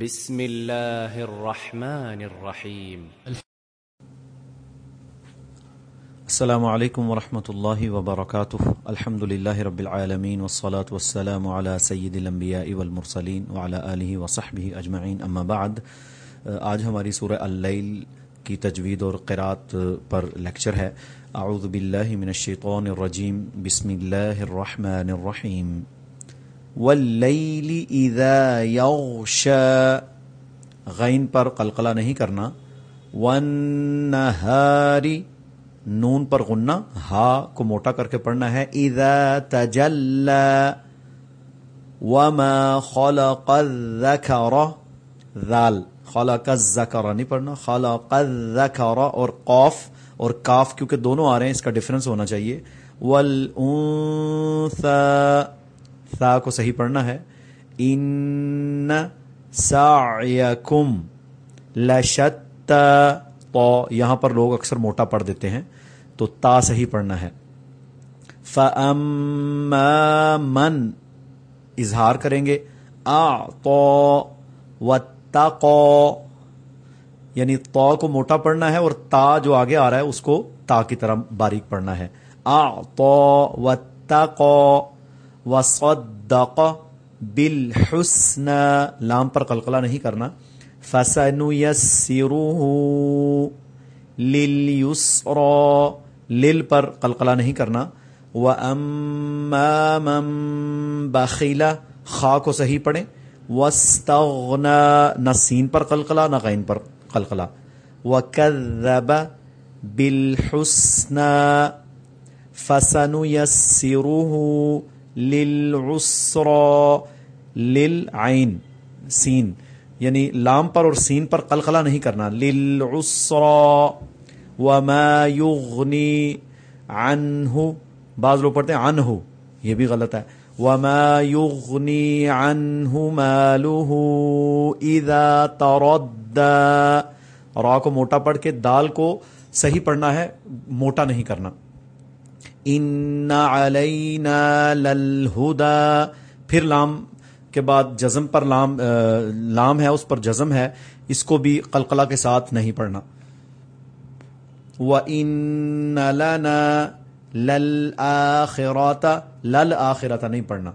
بسم الله الرحمن الرحيم السلام علیکم ورحمۃ اللہ وبرکاتہ۔ الحمد للہ رب العالمین والصلاة والسلام على سید الانبیاء والمرسلین وعلى آلہ وصحبہ اجمعین، اما بعد۔ آج ہماری سورہ اللیل کی تجوید اور قرات پر لیکچر ہے۔ اعوذ باللہ من الشیطان الرجیم۔ بسم اللہ الرحمن الرحیم۔ واللیل اذا یغشا۔ غین پر قلقلہ نہیں کرنا۔ والنہاری، نون پر غنہ۔ ہا کو موٹا کر کے پڑھنا ہے۔ اذا تجلا وما خلق الذکر۔ ذال، خلق الذکر نہیں پڑھنا۔ خلق الذکر اور قوف اور کاف کیونکہ دونوں آ رہے ہیں، اس کا ڈفرنس ہونا چاہیے۔ والانثى۔ ثا کو صحیح پڑھنا ہے۔ ان سعیکم لشتا تو یہاں پر لوگ اکثر موٹا پڑھ دیتے ہیں۔ تو تا صحیح پڑھنا ہے۔ فَأَمَّا مَن۔ اظہار کریں گے۔ آ وَاتَّقَى یعنی تو کو موٹا پڑھنا ہے اور تا جو آگے آ رہا ہے، اس کو تا کی طرح باریک پڑھنا ہے۔ آ تو وَاتَّقَى وَصَدَّقَ بِالْحُسْنَ لام پر قلقلہ نہیں کرنا. فَسَنُيَسِّرُهُ لِلْيُسْرَى لل پر قلقلہ نہیں کرنا. وَأَمَّا مَن بَخِلَ. خا کو صحیح پڑھیں. وَاسْتَغْنَى. نہ سین پر قلقلہ، نہ غین پر قلقلہ. وَكَذَّبَ بِالْحُسْنَى. فَسَنُيَسِّرُهُ لِلْعُسْرَى، لِلْعَيْن، سین۔ یعنی لام پر اور سین پر قلقلہ نہیں کرنا۔ لِلْعُسْرَى وما یغنی عنہ بعض لوگ پڑھتے ہیں عنہ، یہ بھی غلط ہے۔ وما یغنی عنہ مالہ اذا تردى۔ را کو موٹا پڑھ کے دال کو صحیح پڑھنا ہے، موٹا نہیں کرنا۔ ان علینا للہدا پھر لام کے بعد جزم پر لام لام ہے، اس پر جزم ہے۔ اس کو بھی قلقلہ کے ساتھ نہیں پڑھنا۔ وَإِنَّ لَنَا لَلْآخِرَةَ لَلْآخِرَةَ نہیں پڑھنا۔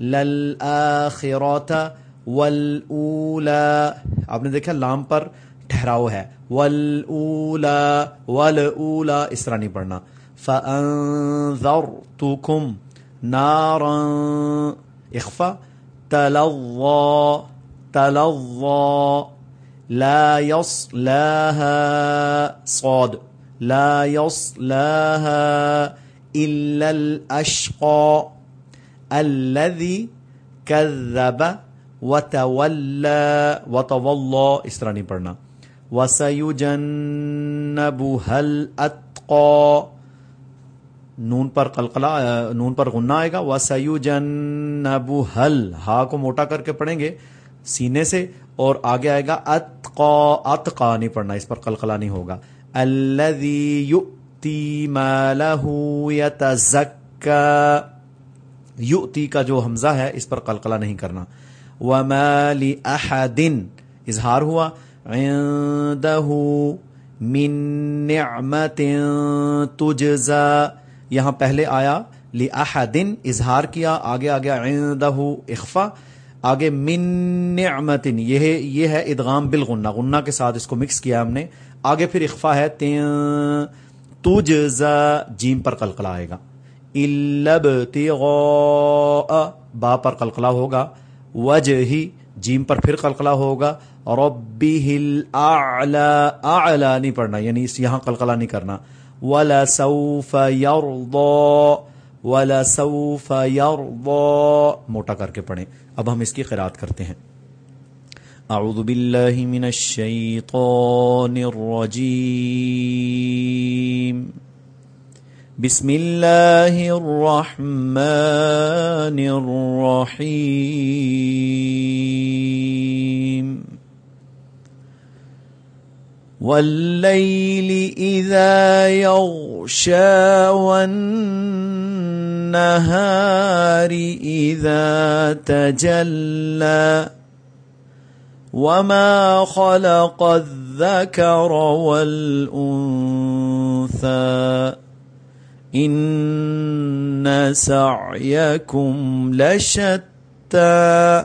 لَلْآخِرَةَ وَالْأُولَى۔ آپ نے دیکھا لام پر ٹھہراؤ ہے۔ وَالْأُولَى وَالْأُولَى، اس طرح نہیں پڑھنا۔ فَأَنذَرْتُكُمْ نَارًا اخفا تَلَظَّى تَلَظَّى لا يصلاها صاد لا يصلاها إلا الأشقى الذي كذب وتولى وتولى اس طرح نہیں پڑھنا وسيجنبها الأتقى. نون پر قلقلہ نون پر غنہ آئے گا۔ وسيجنبها ہا کو موٹا کر کے پڑھیں گے سینے سے اور آگے آئے گا اتقا اتقا نہیں پڑھنا، اس پر قلقلہ نہیں ہوگا۔ الذي يؤتي ماله يتزكى، یؤتی کا جو حمزہ ہے، اس پر قلقلہ نہیں کرنا۔ وما لاحد اظہار ہوا۔ عنده من نعمت تجزا یہاں پہلے آیا لاحد اظہار کیا، آگے آگے عنده اخفا، آگے من نعمت، یہ ہے یہ ہے ادغام بالغنہ، غنہ کے ساتھ اس کو مکس کیا ہم نے، آگے پھر اخفا ہے تجزا جیم پر قلقلہ آئے گا با پر قلقلہ ہوگا وجہی جیم پر پھر قلقلہ ہوگا ربی اعلی نہیں پڑھنا یعنی اس یہاں قلقلہ نہیں کرنا وَلَسَوْفَ يَرْضَى وَلَسَوْفَ يَرْضَى موٹا کر کے پڑھیں۔ اب ہم اس کی قرات کرتے ہیں۔ اعوذ باللہ من الشیطان الرجیم۔ بسم اللہ الرحمن الرحیم۔ والليل إذا يغشى والنهار إذا تجلى وما خلق الذكر والأنثى إن سعيكم لشتى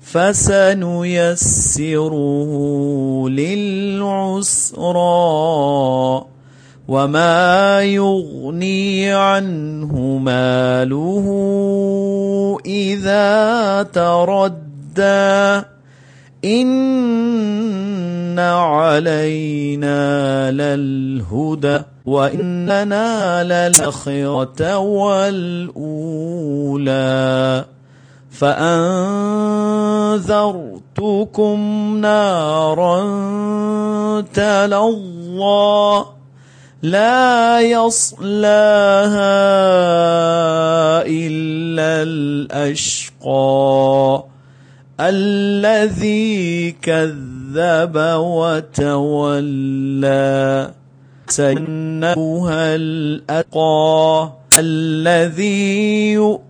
فسنيسره للعسرى وما يغني عنه ماله إذا تردى. إن علينا للهدى وإننا للآخرة والأولى. فأنذرتكم نارا تلظى لا يصلاها إلا الأشقى الذي كذب وتولى سنبها الأقى الذي يؤمن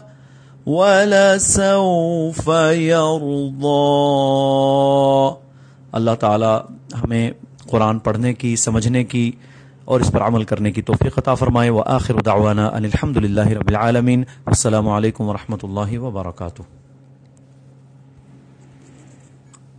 ولسوف يرضى۔ اللہ تعالی ہمیں قرآن پڑھنے کی، سمجھنے کی اور اس پر عمل کرنے کی توفیق عطا فرمائے۔ و دعوانا ان الحمد للہ رب العالمین۔ السلام علیکم ورحمۃ اللہ وبرکاتہ۔